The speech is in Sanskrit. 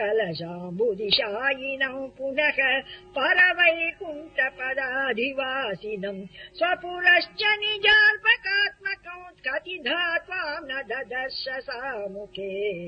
कलशाम्बुदिशायिनम् पुनः परवैकुण्ठपदाधिवासिनम्। स्वपुरश्च निजाल्पकात्मकम् स्वपुरश्च निजापकात्मकौ न ददर्श सा मुखे